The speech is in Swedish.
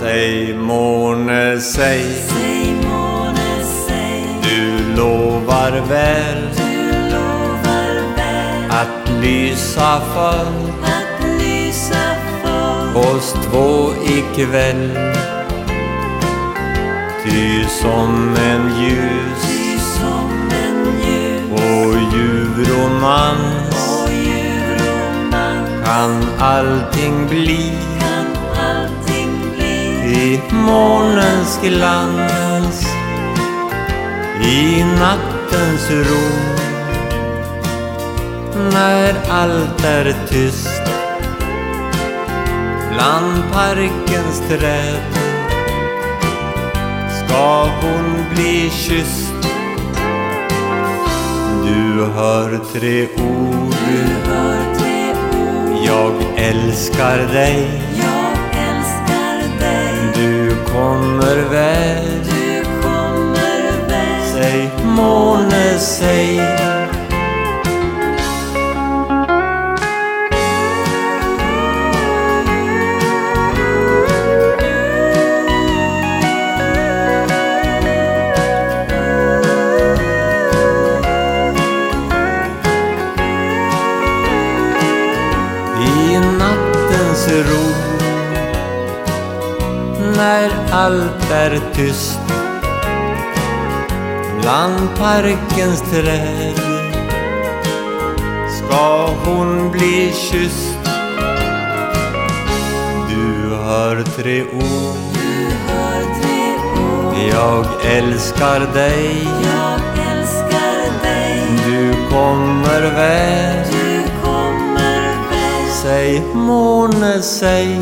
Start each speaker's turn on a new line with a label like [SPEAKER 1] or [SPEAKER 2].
[SPEAKER 1] Säg måne, säg,
[SPEAKER 2] Säg måne, säg,
[SPEAKER 1] du lovar väl
[SPEAKER 2] du lovar väl
[SPEAKER 1] att lysa för
[SPEAKER 2] att lysa för
[SPEAKER 1] oss två ikväll. Ty som en ljus
[SPEAKER 2] Ty som en ljus
[SPEAKER 1] och ljuv romans
[SPEAKER 2] och djurroman
[SPEAKER 1] kan allting bli.
[SPEAKER 2] kan allting bli
[SPEAKER 1] i månens glans, i nattens ro. När allt är tyst bland parkens träd ska hon bli kysst. Du hör tre ord,
[SPEAKER 2] Du hör tre ord
[SPEAKER 1] jag älskar dig. Sig. I nattens ro när allt är tyst bland parkens träd ska hon bli kysst. Du hör tre ord, jag älskar dig.
[SPEAKER 2] Jag älskar dig
[SPEAKER 1] Du kommer väl,
[SPEAKER 2] Du kommer väl
[SPEAKER 1] säg måne.
[SPEAKER 2] Säg